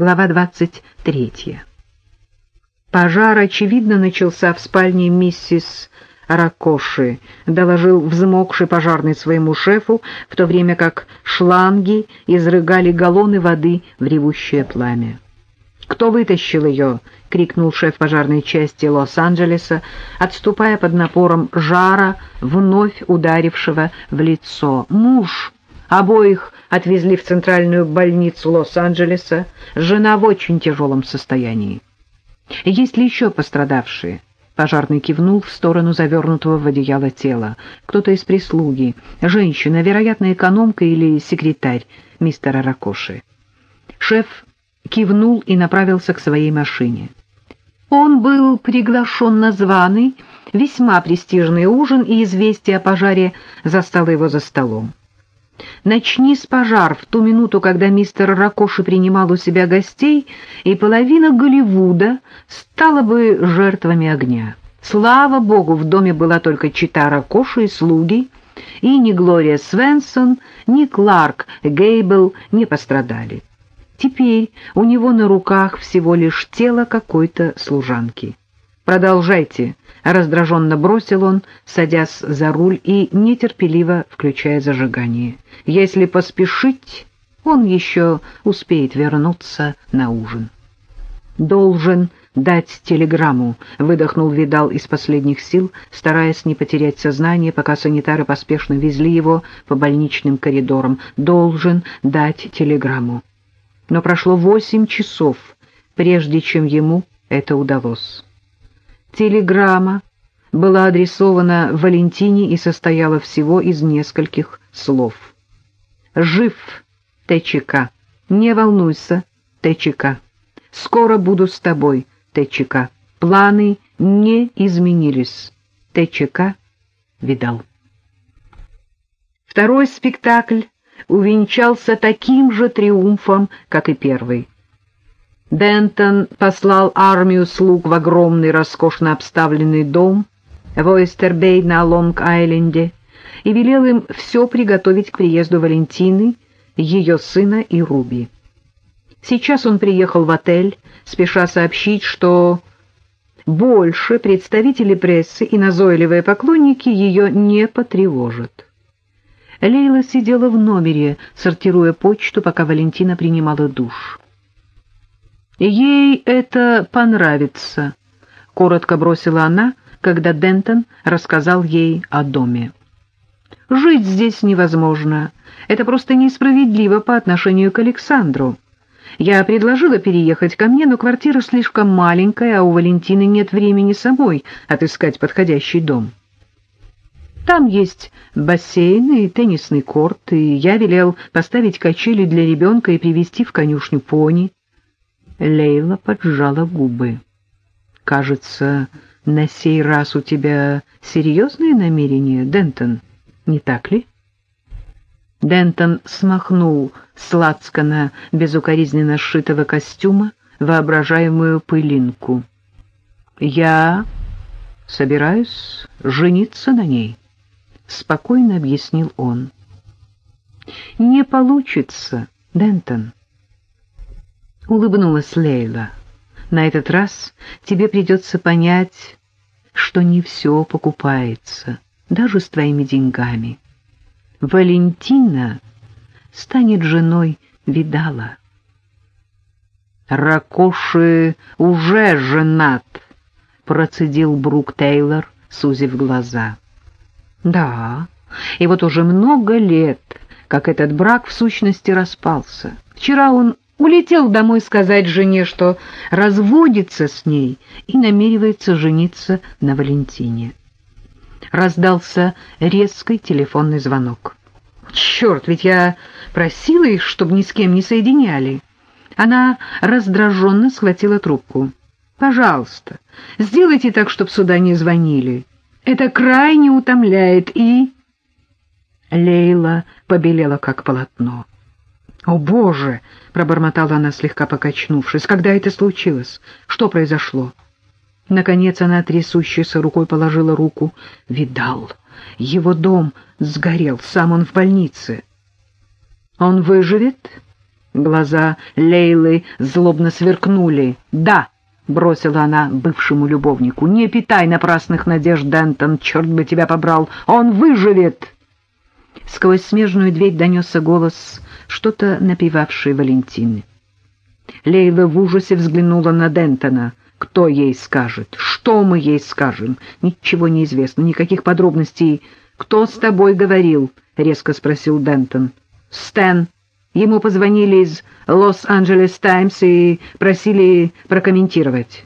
Глава 23. Пожар, очевидно, начался в спальне миссис Ракоши, доложил взмокший пожарный своему шефу, в то время как шланги изрыгали галлоны воды в ревущее пламя. «Кто вытащил ее?» — крикнул шеф пожарной части Лос-Анджелеса, отступая под напором жара, вновь ударившего в лицо. «Муж!» Обоих отвезли в центральную больницу Лос-Анджелеса. Жена в очень тяжелом состоянии. Есть ли еще пострадавшие? Пожарный кивнул в сторону завернутого в одеяло тела. Кто-то из прислуги, женщина, вероятно, экономка или секретарь мистера Ракоши. Шеф кивнул и направился к своей машине. Он был приглашен на званый, весьма престижный ужин, и известие о пожаре застало его за столом. Начни с пожар в ту минуту, когда мистер Ракоши принимал у себя гостей, и половина Голливуда стала бы жертвами огня. Слава богу, в доме была только чита Ракоши и слуги, и ни Глория Свенсон, ни Кларк Гейбл не пострадали. Теперь у него на руках всего лишь тело какой-то служанки. «Продолжайте», — раздраженно бросил он, садясь за руль и нетерпеливо включая зажигание. «Если поспешить, он еще успеет вернуться на ужин». «Должен дать телеграмму», — выдохнул Видал из последних сил, стараясь не потерять сознание, пока санитары поспешно везли его по больничным коридорам. «Должен дать телеграмму». Но прошло восемь часов, прежде чем ему это удалось. Телеграмма была адресована Валентине и состояла всего из нескольких слов. «Жив, ТЧК. Не волнуйся, ТЧК. Скоро буду с тобой, ТЧК. Планы не изменились. ТЧК видал». Второй спектакль увенчался таким же триумфом, как и первый. Дентон послал армию слуг в огромный роскошно обставленный дом в Ойстербей на Лонг-Айленде и велел им все приготовить к приезду Валентины, ее сына и Руби. Сейчас он приехал в отель, спеша сообщить, что больше представители прессы и назойливые поклонники ее не потревожат. Лейла сидела в номере, сортируя почту, пока Валентина принимала душ. «Ей это понравится», — коротко бросила она, когда Дентон рассказал ей о доме. «Жить здесь невозможно. Это просто несправедливо по отношению к Александру. Я предложила переехать ко мне, но квартира слишком маленькая, а у Валентины нет времени самой отыскать подходящий дом. Там есть бассейн и теннисный корт, и я велел поставить качели для ребенка и привезти в конюшню пони. Лейла поджала губы. «Кажется, на сей раз у тебя серьезные намерения, Дентон, не так ли?» Дентон смахнул с лацкана безукоризненно сшитого костюма воображаемую пылинку. «Я собираюсь жениться на ней», — спокойно объяснил он. «Не получится, Дентон» улыбнулась Лейла. На этот раз тебе придется понять, что не все покупается, даже с твоими деньгами. Валентина станет женой Видала. Ракоши уже женат, процедил Брук Тейлор, сузив глаза. Да, и вот уже много лет, как этот брак в сущности распался. Вчера он Улетел домой сказать жене, что разводится с ней и намеревается жениться на Валентине. Раздался резкий телефонный звонок. «Черт, ведь я просила их, чтобы ни с кем не соединяли». Она раздраженно схватила трубку. «Пожалуйста, сделайте так, чтобы сюда не звонили. Это крайне утомляет и...» Лейла побелела, как полотно. «О, Боже!» — пробормотала она, слегка покачнувшись. «Когда это случилось? Что произошло?» Наконец она трясущейся рукой положила руку. «Видал, его дом сгорел, сам он в больнице». «Он выживет?» Глаза Лейлы злобно сверкнули. «Да!» — бросила она бывшему любовнику. «Не питай напрасных надежд, Дентон, черт бы тебя побрал! Он выживет!» Сквозь смежную дверь донесся голос, что-то напевавший Валентины. Лейла в ужасе взглянула на Дентона. «Кто ей скажет? Что мы ей скажем? Ничего не известно, никаких подробностей. Кто с тобой говорил?» — резко спросил Дентон. «Стэн». Ему позвонили из «Лос-Анджелес Таймс» и просили прокомментировать.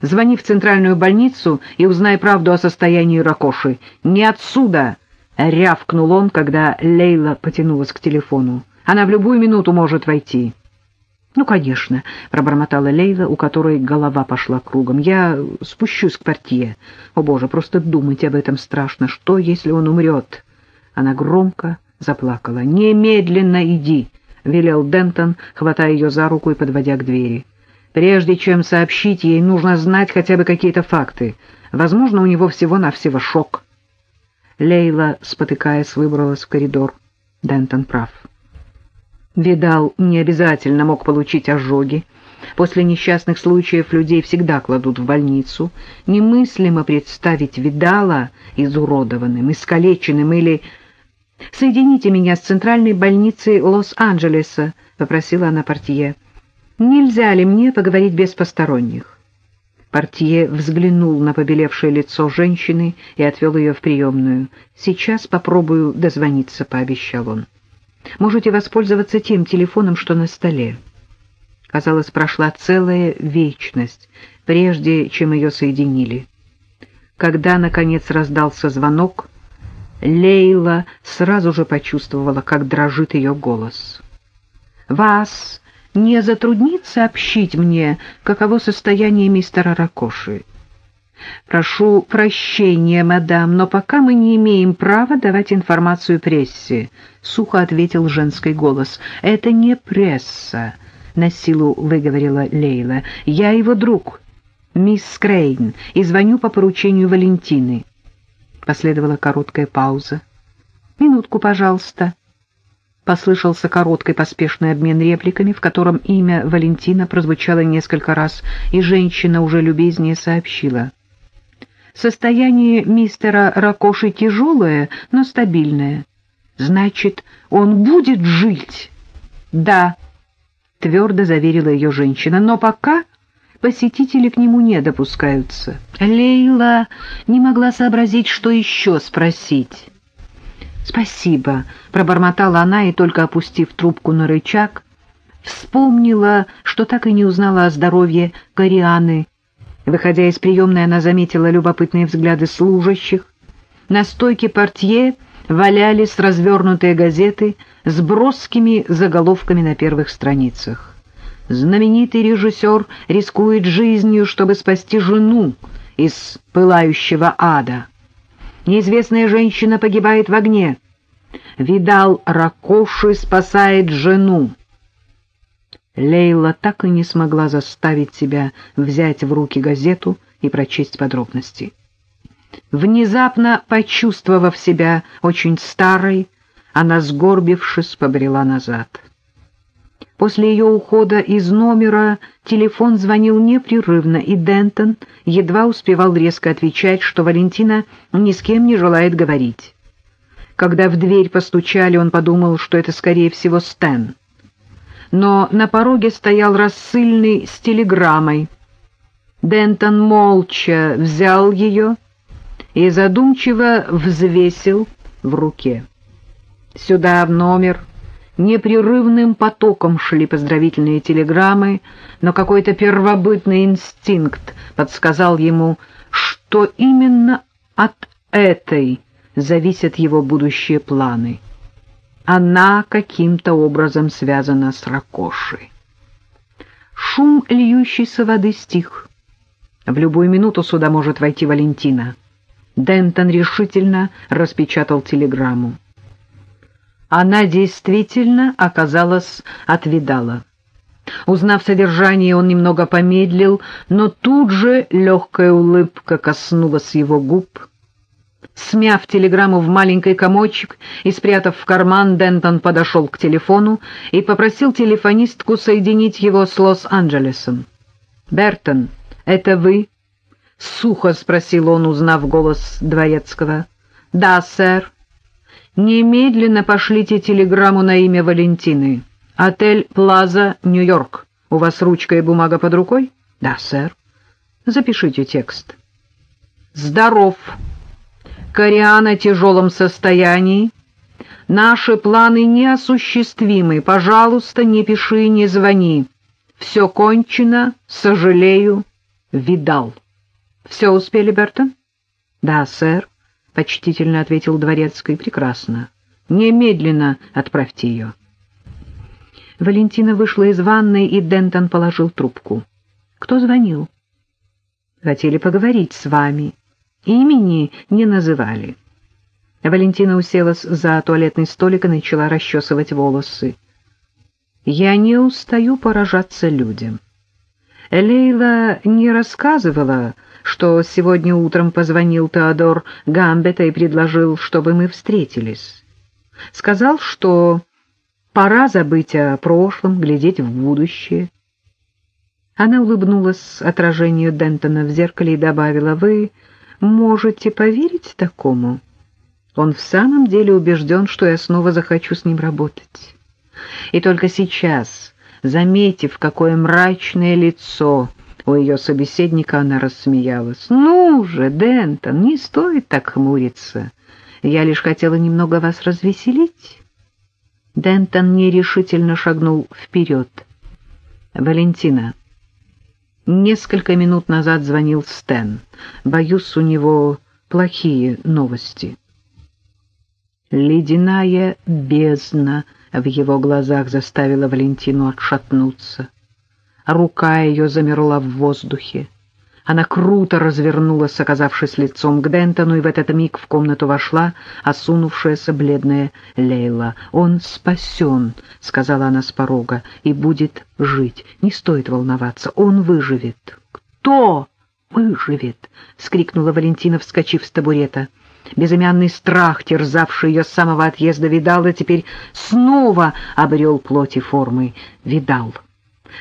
«Звони в центральную больницу и узнай правду о состоянии Ракоши. Не отсюда!» — рявкнул он, когда Лейла потянулась к телефону. «Она в любую минуту может войти». «Ну, конечно», — пробормотала Лейла, у которой голова пошла кругом. «Я спущусь к портье. О, Боже, просто думать об этом страшно. Что, если он умрет?» Она громко заплакала. «Немедленно иди!» — велел Дентон, хватая ее за руку и подводя к двери. «Прежде чем сообщить ей, нужно знать хотя бы какие-то факты. Возможно, у него всего-навсего шок». Лейла, спотыкаясь, выбралась в коридор. Дентон прав. Видал не обязательно мог получить ожоги. После несчастных случаев людей всегда кладут в больницу. Немыслимо представить Видала изуродованным, искалеченным или «Соедините меня с центральной больницей Лос-Анджелеса», — попросила она портье. «Нельзя ли мне поговорить без посторонних?» Портье взглянул на побелевшее лицо женщины и отвел ее в приемную. «Сейчас попробую дозвониться», — пообещал он. «Можете воспользоваться тем телефоном, что на столе». Казалось, прошла целая вечность, прежде чем ее соединили. Когда, наконец, раздался звонок, Лейла сразу же почувствовала, как дрожит ее голос. «Вас не затруднит сообщить мне, каково состояние мистера Ракоши?» «Прошу прощения, мадам, но пока мы не имеем права давать информацию прессе», — сухо ответил женский голос. «Это не пресса», — на силу выговорила Лейла. «Я его друг, мисс Крейн, и звоню по поручению Валентины». Последовала короткая пауза. «Минутку, пожалуйста». Послышался короткий поспешный обмен репликами, в котором имя Валентина прозвучало несколько раз, и женщина уже любезнее сообщила. «Состояние мистера Ракоши тяжелое, но стабильное. Значит, он будет жить?» «Да», — твердо заверила ее женщина, — «но пока посетители к нему не допускаются. Лейла не могла сообразить, что еще спросить. «Спасибо», — пробормотала она и, только опустив трубку на рычаг, вспомнила, что так и не узнала о здоровье Корианы. Выходя из приемной, она заметила любопытные взгляды служащих. На стойке портье валялись развернутые газеты с броскими заголовками на первых страницах. Знаменитый режиссер рискует жизнью, чтобы спасти жену из пылающего ада. Неизвестная женщина погибает в огне. Видал, Ракоши спасает жену. Лейла так и не смогла заставить себя взять в руки газету и прочесть подробности. Внезапно почувствовав себя очень старой, она, сгорбившись, побрела назад. После ее ухода из номера телефон звонил непрерывно, и Дентон едва успевал резко отвечать, что Валентина ни с кем не желает говорить. Когда в дверь постучали, он подумал, что это, скорее всего, Стэн. Но на пороге стоял рассыльный с телеграммой. Дентон молча взял ее и задумчиво взвесил в руке. «Сюда, в номер», Непрерывным потоком шли поздравительные телеграммы, но какой-то первобытный инстинкт подсказал ему, что именно от этой зависят его будущие планы. Она каким-то образом связана с Ракошей. Шум льющейся воды стих. В любую минуту сюда может войти Валентина. Дентон решительно распечатал телеграмму. Она действительно оказалась отвидала. Узнав содержание, он немного помедлил, но тут же легкая улыбка коснулась его губ. Смяв телеграмму в маленький комочек и спрятав в карман, Дентон подошел к телефону и попросил телефонистку соединить его с Лос-Анджелесом. «Бертон, это вы?» — сухо спросил он, узнав голос Дворецкого. «Да, сэр. Немедленно пошлите телеграмму на имя Валентины. Отель «Плаза», Нью-Йорк. У вас ручка и бумага под рукой?» «Да, сэр». «Запишите текст». «Здоров. Кориана в тяжелом состоянии. Наши планы неосуществимы. Пожалуйста, не пиши, не звони. Все кончено, сожалею, видал». «Все успели, Бертон?» «Да, сэр», — почтительно ответил Дворецкий. «Прекрасно. Немедленно отправьте ее». Валентина вышла из ванной, и Дентон положил трубку. «Кто звонил?» «Хотели поговорить с вами. Имени не называли». Валентина уселась за туалетный столик и начала расчесывать волосы. «Я не устаю поражаться людям». Лейла не рассказывала, что сегодня утром позвонил Теодор Гамбета и предложил, чтобы мы встретились. Сказал, что пора забыть о прошлом, глядеть в будущее. Она улыбнулась отражению Дентона в зеркале и добавила, «Вы можете поверить такому? Он в самом деле убежден, что я снова захочу с ним работать». И только сейчас, заметив, какое мрачное лицо у ее собеседника она рассмеялась. «Ну же, Дентон, не стоит так хмуриться. Я лишь хотела немного вас развеселить». Дентон нерешительно шагнул вперед. «Валентина». Несколько минут назад звонил Стэн. Боюсь, у него плохие новости. Ледяная бездна в его глазах заставила Валентину отшатнуться. Рука ее замерла в воздухе. Она круто развернулась, оказавшись лицом к Дентону, и в этот миг в комнату вошла осунувшаяся бледная Лейла. «Он спасен», — сказала она с порога, — «и будет жить. Не стоит волноваться, он выживет». «Кто выживет?» — вскрикнула Валентина, вскочив с табурета. Безымянный страх, терзавший ее с самого отъезда, видал, и теперь снова обрел плоти формы. Видал.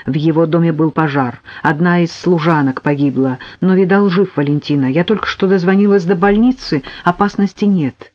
В его доме был пожар. Одна из служанок погибла, но видал жив Валентина. Я только что дозвонилась до больницы, опасности нет.